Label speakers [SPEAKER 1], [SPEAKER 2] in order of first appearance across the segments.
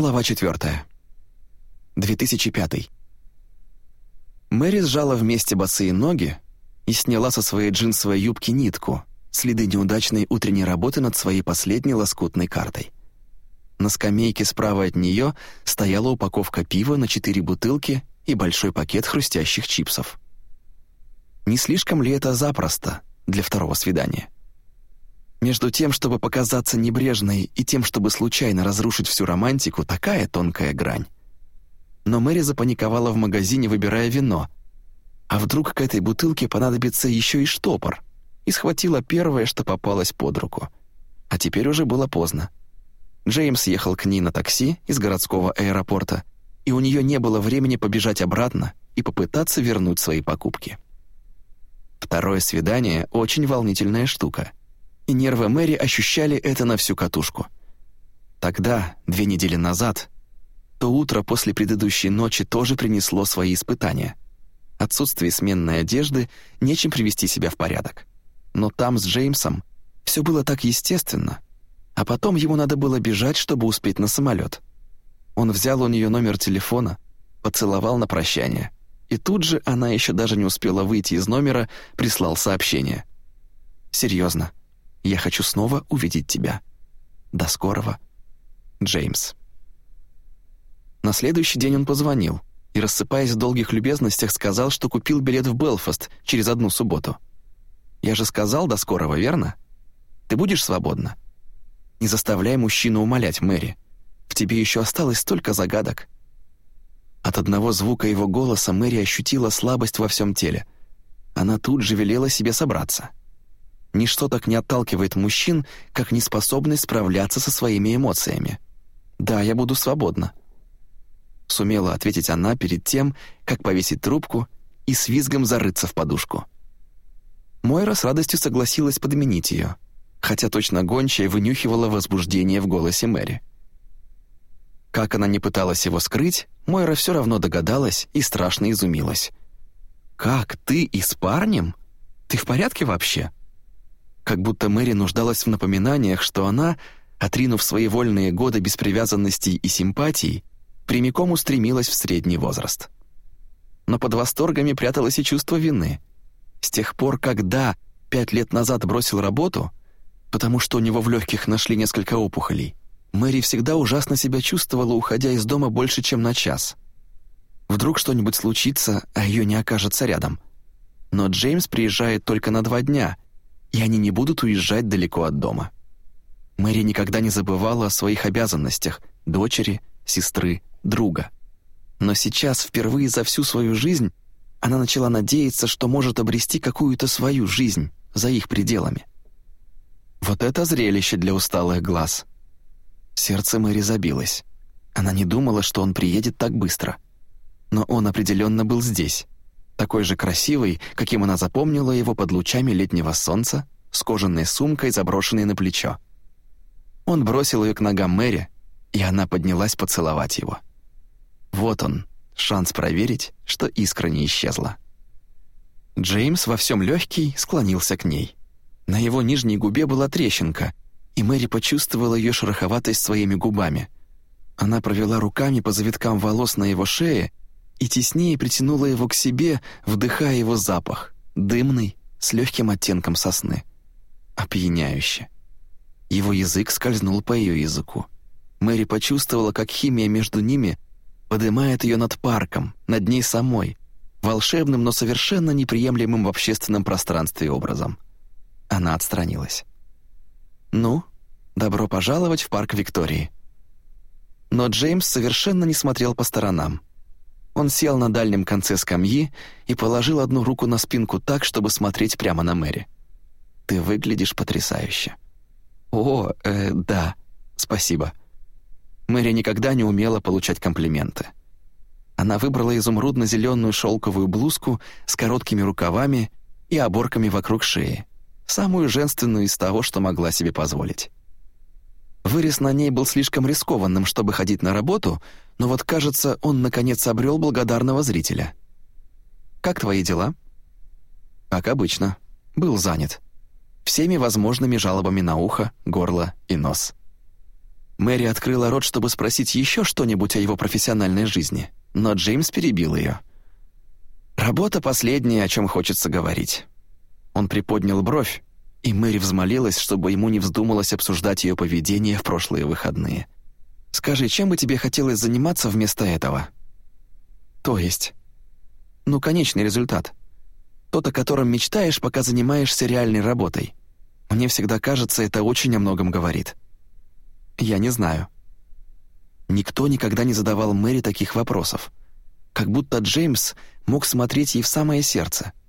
[SPEAKER 1] Глава 4. 2005. Мэри сжала вместе босые ноги и сняла со своей джинсовой юбки нитку, следы неудачной утренней работы над своей последней лоскутной картой. На скамейке справа от нее стояла упаковка пива на четыре бутылки и большой пакет хрустящих чипсов. Не слишком ли это запросто для второго свидания? Между тем, чтобы показаться небрежной, и тем, чтобы случайно разрушить всю романтику, такая тонкая грань. Но Мэри запаниковала в магазине, выбирая вино. А вдруг к этой бутылке понадобится еще и штопор? И схватила первое, что попалось под руку. А теперь уже было поздно. Джеймс ехал к ней на такси из городского аэропорта, и у нее не было времени побежать обратно и попытаться вернуть свои покупки. Второе свидание — очень волнительная штука — и нервы Мэри ощущали это на всю катушку. Тогда, две недели назад, то утро после предыдущей ночи тоже принесло свои испытания. Отсутствие сменной одежды, нечем привести себя в порядок. Но там с Джеймсом все было так естественно, а потом ему надо было бежать, чтобы успеть на самолет. Он взял у нее номер телефона, поцеловал на прощание, и тут же она еще даже не успела выйти из номера, прислал сообщение. «Серьезно, я хочу снова увидеть тебя. До скорого. Джеймс. На следующий день он позвонил и, рассыпаясь в долгих любезностях, сказал, что купил билет в Белфаст через одну субботу. «Я же сказал до скорого, верно? Ты будешь свободна?» «Не заставляй мужчину умолять, Мэри. В тебе еще осталось столько загадок». От одного звука его голоса Мэри ощутила слабость во всем теле. Она тут же велела себе собраться — Ничто так не отталкивает мужчин, как неспособность справляться со своими эмоциями. «Да, я буду свободна», — сумела ответить она перед тем, как повесить трубку и с визгом зарыться в подушку. Мойра с радостью согласилась подменить ее, хотя точно гончая вынюхивала возбуждение в голосе Мэри. Как она не пыталась его скрыть, Мойра все равно догадалась и страшно изумилась. «Как, ты и с парнем? Ты в порядке вообще?» Как будто Мэри нуждалась в напоминаниях, что она, отринув свои вольные годы без привязанностей и симпатий, прямиком устремилась в средний возраст. Но под восторгами пряталось и чувство вины. С тех пор, когда пять лет назад бросил работу, потому что у него в легких нашли несколько опухолей, Мэри всегда ужасно себя чувствовала, уходя из дома больше, чем на час. Вдруг что-нибудь случится, а ее не окажется рядом. Но Джеймс приезжает только на два дня — и они не будут уезжать далеко от дома. Мэри никогда не забывала о своих обязанностях — дочери, сестры, друга. Но сейчас, впервые за всю свою жизнь, она начала надеяться, что может обрести какую-то свою жизнь за их пределами. Вот это зрелище для усталых глаз. Сердце Мэри забилось. Она не думала, что он приедет так быстро. Но он определенно был здесь такой же красивый, каким она запомнила его под лучами летнего солнца, с кожаной сумкой, заброшенной на плечо. Он бросил ее к ногам Мэри, и она поднялась поцеловать его. Вот он, шанс проверить, что искра не исчезла. Джеймс во всем легкий склонился к ней. На его нижней губе была трещинка, и Мэри почувствовала ее шероховатость своими губами. Она провела руками по завиткам волос на его шее и теснее притянула его к себе, вдыхая его запах, дымный, с легким оттенком сосны. Опьяняюще. Его язык скользнул по ее языку. Мэри почувствовала, как химия между ними поднимает ее над парком, над ней самой, волшебным, но совершенно неприемлемым в общественном пространстве образом. Она отстранилась. «Ну, добро пожаловать в парк Виктории». Но Джеймс совершенно не смотрел по сторонам. Он сел на дальнем конце скамьи и положил одну руку на спинку так, чтобы смотреть прямо на Мэри. «Ты выглядишь потрясающе». «О, э, да, спасибо». Мэри никогда не умела получать комплименты. Она выбрала изумрудно-зеленую шелковую блузку с короткими рукавами и оборками вокруг шеи, самую женственную из того, что могла себе позволить. Вырез на ней был слишком рискованным, чтобы ходить на работу, но вот, кажется, он, наконец, обрел благодарного зрителя. «Как твои дела?» «Как обычно. Был занят. Всеми возможными жалобами на ухо, горло и нос». Мэри открыла рот, чтобы спросить еще что-нибудь о его профессиональной жизни, но Джеймс перебил ее. «Работа последняя, о чем хочется говорить». Он приподнял бровь, и Мэри взмолилась, чтобы ему не вздумалось обсуждать ее поведение в прошлые выходные. «Скажи, чем бы тебе хотелось заниматься вместо этого?» «То есть?» «Ну, конечный результат. Тот, о котором мечтаешь, пока занимаешься реальной работой. Мне всегда кажется, это очень о многом говорит». «Я не знаю». Никто никогда не задавал Мэри таких вопросов. Как будто Джеймс мог смотреть ей в самое сердце —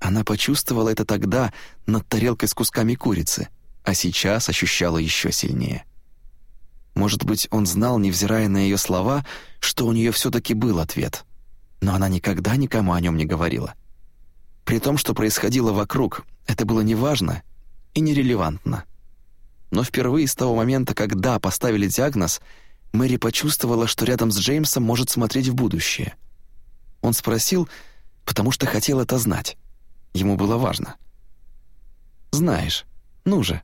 [SPEAKER 1] она почувствовала это тогда над тарелкой с кусками курицы, а сейчас ощущала еще сильнее. Может быть, он знал, невзирая на ее слова, что у нее все-таки был ответ. Но она никогда никому о нем не говорила. При том, что происходило вокруг, это было неважно и нерелевантно. Но впервые с того момента, когда поставили диагноз, Мэри почувствовала, что рядом с Джеймсом может смотреть в будущее. Он спросил, потому что хотел это знать. Ему было важно. «Знаешь, ну же.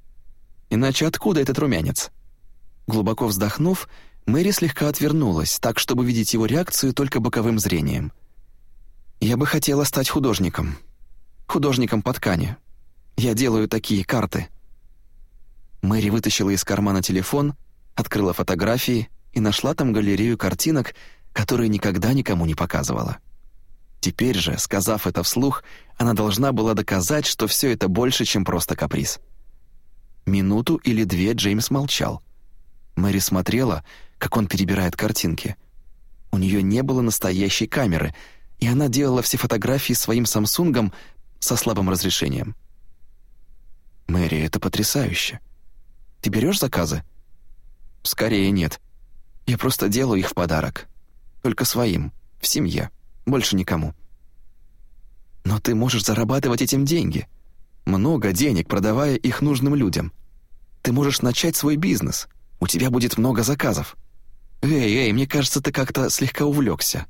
[SPEAKER 1] Иначе откуда этот румянец?» Глубоко вздохнув, Мэри слегка отвернулась, так, чтобы видеть его реакцию только боковым зрением. «Я бы хотела стать художником. Художником по ткани. Я делаю такие карты». Мэри вытащила из кармана телефон, открыла фотографии и нашла там галерею картинок, которые никогда никому не показывала. Теперь же, сказав это вслух, она должна была доказать, что все это больше, чем просто каприз. Минуту или две Джеймс молчал. Мэри смотрела, как он перебирает картинки. У нее не было настоящей камеры, и она делала все фотографии своим Самсунгом со слабым разрешением. «Мэри, это потрясающе. Ты берешь заказы?» «Скорее нет. Я просто делаю их в подарок. Только своим, в семье» больше никому. Но ты можешь зарабатывать этим деньги. Много денег, продавая их нужным людям. Ты можешь начать свой бизнес. У тебя будет много заказов. Эй, эй, мне кажется, ты как-то слегка увлекся.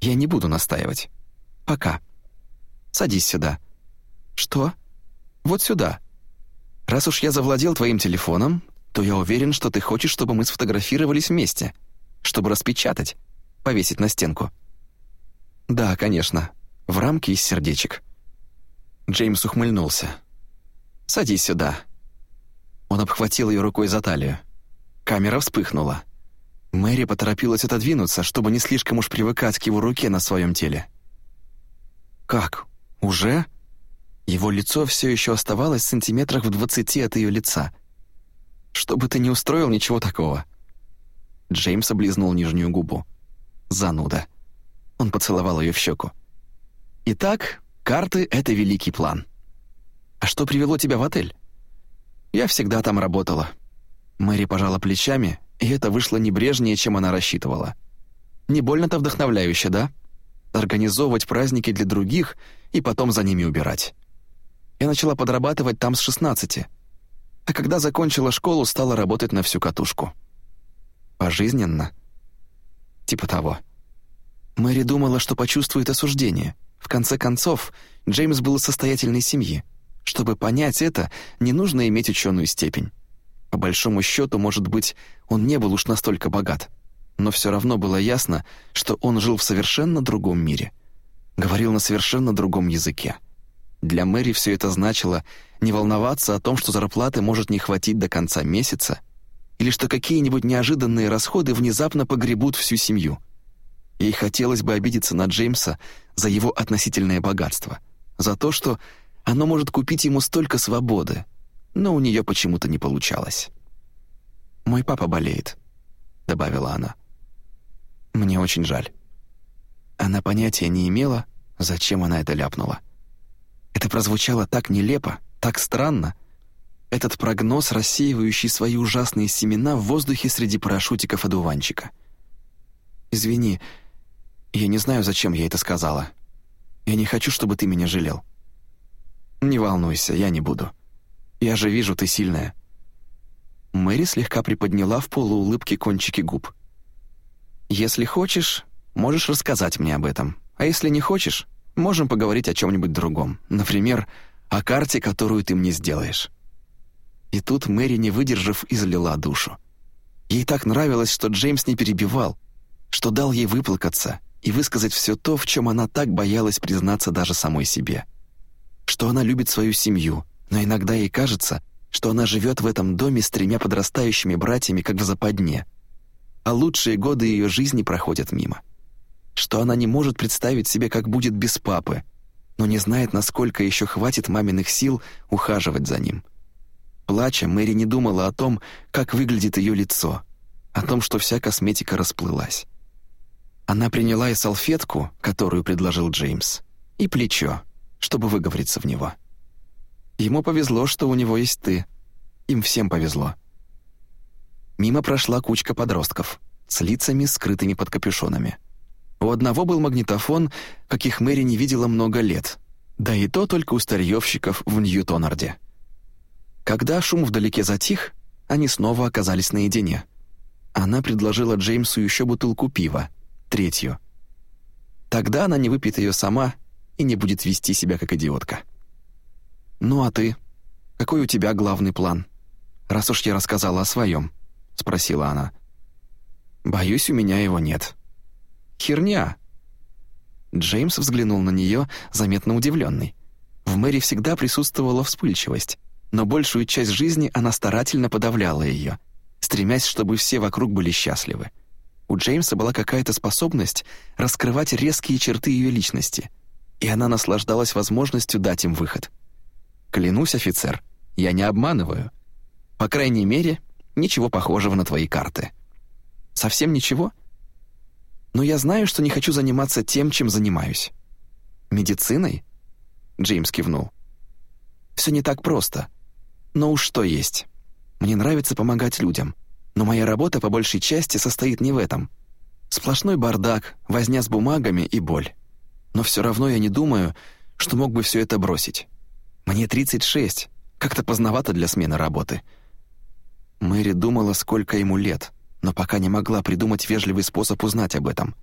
[SPEAKER 1] Я не буду настаивать. Пока. Садись сюда. Что? Вот сюда. Раз уж я завладел твоим телефоном, то я уверен, что ты хочешь, чтобы мы сфотографировались вместе, чтобы распечатать, повесить на стенку. «Да, конечно. В рамке из сердечек». Джеймс ухмыльнулся. «Садись сюда». Он обхватил ее рукой за талию. Камера вспыхнула. Мэри поторопилась отодвинуться, чтобы не слишком уж привыкать к его руке на своем теле. «Как? Уже?» Его лицо все еще оставалось в сантиметрах в двадцати от ее лица. «Чтобы ты не устроил ничего такого». Джеймс облизнул нижнюю губу. «Зануда». Он поцеловал ее в щеку. «Итак, карты — это великий план. А что привело тебя в отель?» «Я всегда там работала». Мэри пожала плечами, и это вышло небрежнее, чем она рассчитывала. «Не больно-то вдохновляюще, да? Организовывать праздники для других и потом за ними убирать. Я начала подрабатывать там с 16, а когда закончила школу, стала работать на всю катушку. Пожизненно? Типа того». Мэри думала, что почувствует осуждение. В конце концов, Джеймс был из состоятельной семьи. Чтобы понять это, не нужно иметь ученую степень. По большому счету, может быть, он не был уж настолько богат. Но все равно было ясно, что он жил в совершенно другом мире. Говорил на совершенно другом языке. Для Мэри все это значило не волноваться о том, что зарплаты может не хватить до конца месяца, или что какие-нибудь неожиданные расходы внезапно погребут всю семью — Ей хотелось бы обидеться на Джеймса за его относительное богатство, за то, что оно может купить ему столько свободы, но у нее почему-то не получалось. «Мой папа болеет», — добавила она. «Мне очень жаль». Она понятия не имела, зачем она это ляпнула. Это прозвучало так нелепо, так странно. Этот прогноз, рассеивающий свои ужасные семена в воздухе среди парашютиков одуванчика. «Извини, я не знаю, зачем я это сказала. Я не хочу, чтобы ты меня жалел. Не волнуйся, я не буду. Я же вижу, ты сильная. Мэри слегка приподняла в полуулыбке кончики губ. «Если хочешь, можешь рассказать мне об этом. А если не хочешь, можем поговорить о чем-нибудь другом. Например, о карте, которую ты мне сделаешь». И тут Мэри, не выдержав, излила душу. Ей так нравилось, что Джеймс не перебивал, что дал ей выплакаться и высказать все то, в чем она так боялась признаться даже самой себе. Что она любит свою семью, но иногда ей кажется, что она живет в этом доме с тремя подрастающими братьями, как в западне, а лучшие годы ее жизни проходят мимо. Что она не может представить себе, как будет без папы, но не знает, насколько еще хватит маминых сил ухаживать за ним. Плача, Мэри не думала о том, как выглядит ее лицо, о том, что вся косметика расплылась. Она приняла и салфетку, которую предложил Джеймс, и плечо, чтобы выговориться в него. Ему повезло, что у него есть ты. Им всем повезло. Мимо прошла кучка подростков с лицами, скрытыми под капюшонами. У одного был магнитофон, каких Мэри не видела много лет, да и то только у старьевщиков в Ньютонарде. Когда шум вдалеке затих, они снова оказались наедине. Она предложила Джеймсу еще бутылку пива, третью. Тогда она не выпьет ее сама и не будет вести себя как идиотка. «Ну а ты? Какой у тебя главный план? Раз уж я рассказала о своем», — спросила она. «Боюсь, у меня его нет». «Херня!» Джеймс взглянул на нее, заметно удивленный. В Мэри всегда присутствовала вспыльчивость, но большую часть жизни она старательно подавляла ее, стремясь, чтобы все вокруг были счастливы. У Джеймса была какая-то способность раскрывать резкие черты ее личности, и она наслаждалась возможностью дать им выход. «Клянусь, офицер, я не обманываю. По крайней мере, ничего похожего на твои карты». «Совсем ничего?» но я знаю, что не хочу заниматься тем, чем занимаюсь». «Медициной?» Джеймс кивнул. «Все не так просто. Но уж что есть. Мне нравится помогать людям, но моя работа по большей части состоит не в этом. Сплошной бардак, возня с бумагами и боль. Но все равно я не думаю, что мог бы все это бросить. Мне 36, как-то поздновато для смены работы». Мэри думала, сколько ему лет — но пока не могла придумать вежливый способ узнать об этом.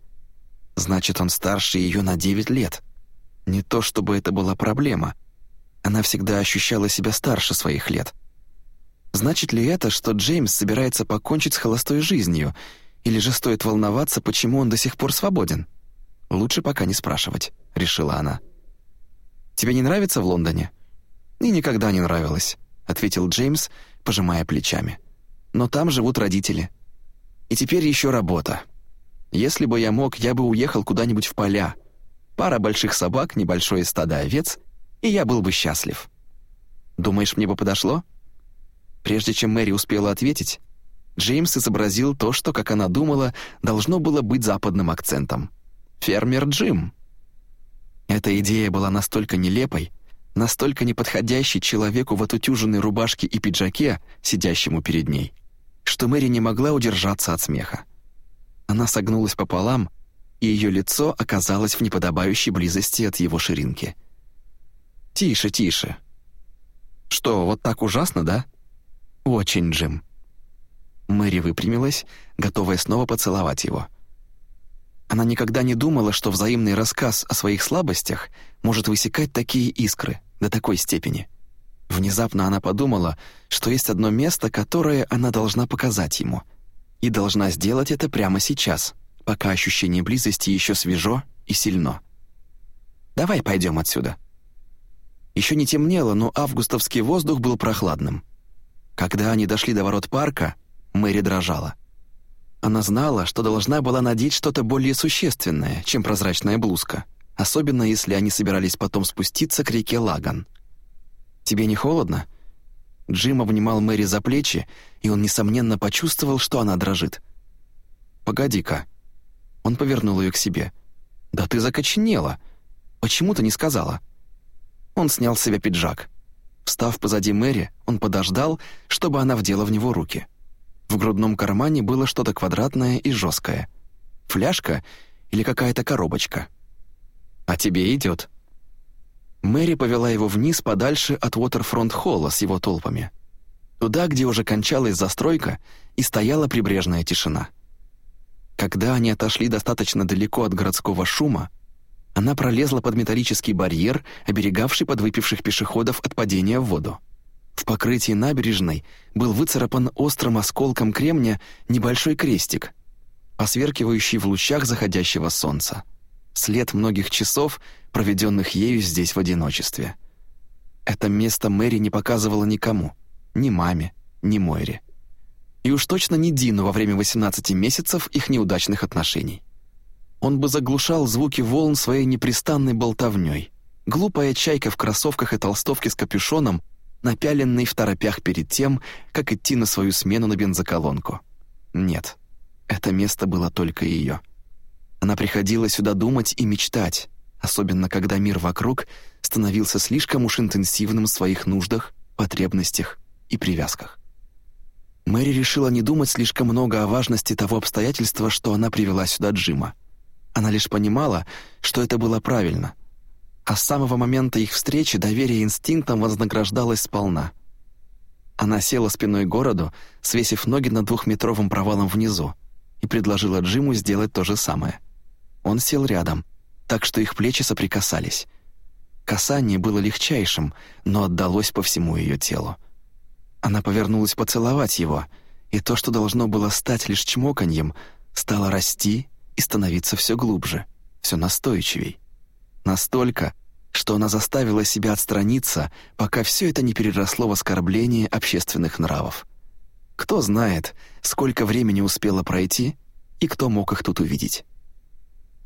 [SPEAKER 1] Значит, он старше ее на 9 лет. Не то чтобы это была проблема. Она всегда ощущала себя старше своих лет. Значит ли это, что Джеймс собирается покончить с холостой жизнью, или же стоит волноваться, почему он до сих пор свободен? Лучше пока не спрашивать, решила она. Тебе не нравится в Лондоне? И никогда не нравилось, ответил Джеймс, пожимая плечами. Но там живут родители. И теперь еще работа. Если бы я мог, я бы уехал куда-нибудь в поля. Пара больших собак, небольшое стадо овец, и я был бы счастлив. Думаешь, мне бы подошло? Прежде чем Мэри успела ответить, Джеймс изобразил то, что, как она думала, должно было быть западным акцентом. «Фермер Джим». Эта идея была настолько нелепой, настолько неподходящей человеку в отутюженной рубашке и пиджаке, сидящему перед ней — что Мэри не могла удержаться от смеха. Она согнулась пополам, и ее лицо оказалось в неподобающей близости от его ширинки. «Тише, тише. Что, вот так ужасно, да? Очень, Джим». Мэри выпрямилась, готовая снова поцеловать его. Она никогда не думала, что взаимный рассказ о своих слабостях может высекать такие искры до такой степени. Внезапно она подумала, что есть одно место, которое она должна показать ему. И должна сделать это прямо сейчас, пока ощущение близости еще свежо и сильно. «Давай пойдем отсюда». Еще не темнело, но августовский воздух был прохладным. Когда они дошли до ворот парка, Мэри дрожала. Она знала, что должна была надеть что-то более существенное, чем прозрачная блузка, особенно если они собирались потом спуститься к реке Лаган. «Тебе не холодно?» Джим обнимал Мэри за плечи, и он, несомненно, почувствовал, что она дрожит. «Погоди-ка». Он повернул ее к себе. «Да ты закоченела. Почему ты не сказала?» Он снял с себя пиджак. Встав позади Мэри, он подождал, чтобы она вдела в него руки. В грудном кармане было что-то квадратное и жесткое. Фляжка или какая-то коробочка. «А тебе идет», Мэри повела его вниз подальше от Уотерфронт-холла с его толпами. Туда, где уже кончалась застройка и стояла прибрежная тишина. Когда они отошли достаточно далеко от городского шума, она пролезла под металлический барьер, оберегавший подвыпивших пешеходов от падения в воду. В покрытии набережной был выцарапан острым осколком кремня небольшой крестик, посверкивающий в лучах заходящего солнца. След многих часов, проведенных ею здесь в одиночестве. Это место Мэри не показывала никому, ни маме, ни Мойре. И уж точно не Дину во время 18 месяцев их неудачных отношений. Он бы заглушал звуки волн своей непрестанной болтовней. Глупая чайка в кроссовках и толстовке с капюшоном, напяленный в торопях перед тем, как идти на свою смену на бензоколонку. Нет, это место было только ее. Она приходила сюда думать и мечтать, особенно когда мир вокруг становился слишком уж интенсивным в своих нуждах, потребностях и привязках. Мэри решила не думать слишком много о важности того обстоятельства, что она привела сюда Джима. Она лишь понимала, что это было правильно. А с самого момента их встречи доверие инстинктам вознаграждалось сполна. Она села спиной к городу, свесив ноги над двухметровым провалом внизу, и предложила Джиму сделать то же самое. Он сел рядом, так что их плечи соприкасались. Касание было легчайшим, но отдалось по всему ее телу. Она повернулась поцеловать его, и то, что должно было стать лишь чмоканьем, стало расти и становиться все глубже, все настойчивей. Настолько, что она заставила себя отстраниться, пока все это не переросло в оскорбление общественных нравов. Кто знает, сколько времени успело пройти и кто мог их тут увидеть.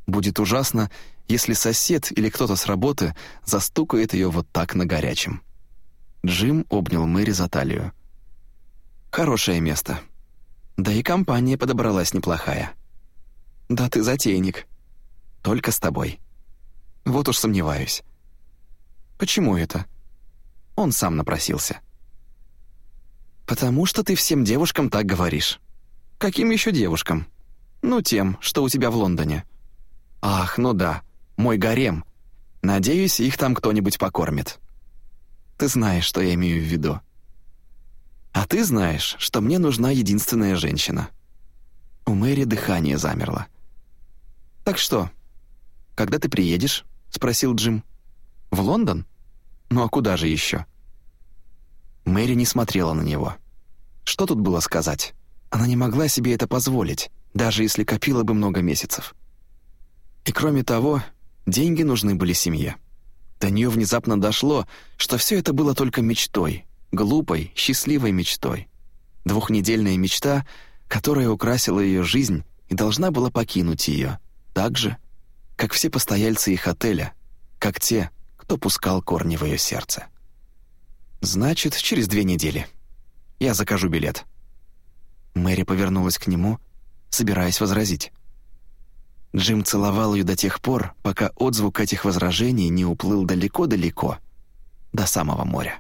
[SPEAKER 1] Будет ужасно, если сосед или кто-то с работы застукает ее вот так на горячем. Джим обнял Мэри за талию. «Хорошее место. Да и компания подобралась неплохая. Да ты затейник. Только с тобой. Вот уж сомневаюсь. Почему это? Он сам напросился. Потому что ты всем девушкам так говоришь. Каким еще девушкам? Ну, тем, что у тебя в Лондоне. Ах, ну да, мой гарем. Надеюсь, их там кто-нибудь покормит. Ты знаешь, что я имею в виду. А ты знаешь, что мне нужна единственная женщина. У Мэри дыхание замерло. «Так что, когда ты приедешь?» — спросил Джим. «В Лондон? Ну а куда же еще?» Мэри не смотрела на него. Что тут было сказать? Она не могла себе это позволить, даже если копила бы много месяцев. И кроме того, деньги нужны были семье. До нее внезапно дошло, что все это было только мечтой, глупой, счастливой мечтой. Двухнедельная мечта, которая украсила ее жизнь и должна была покинуть ее, так же, как все постояльцы их отеля, как те, кто пускал корни в ее сердце. «Значит, через две недели. Я закажу билет». Мэри повернулась к нему, собираясь возразить. Джим целовал ее до тех пор, пока отзвук этих возражений не уплыл далеко-далеко, до самого моря.